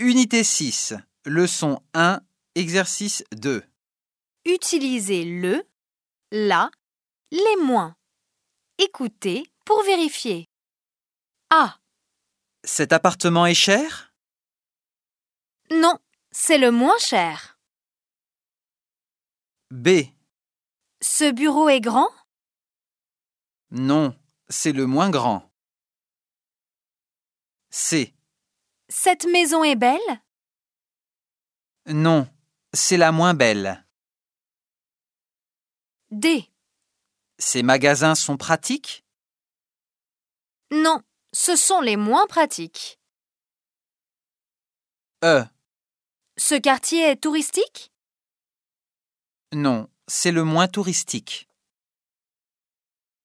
Unité 6, leçon 1, exercice 2. Utilisez le, la, les moins. Écoutez pour vérifier. A. Cet appartement est cher? Non, c'est le moins cher. B. Ce bureau est grand? Non, c'est le moins grand. C. Cette maison est belle? Non, c'est la moins belle. D. Ces magasins sont pratiques? Non, ce sont les moins pratiques. E. Ce quartier est touristique? Non, c'est le moins touristique.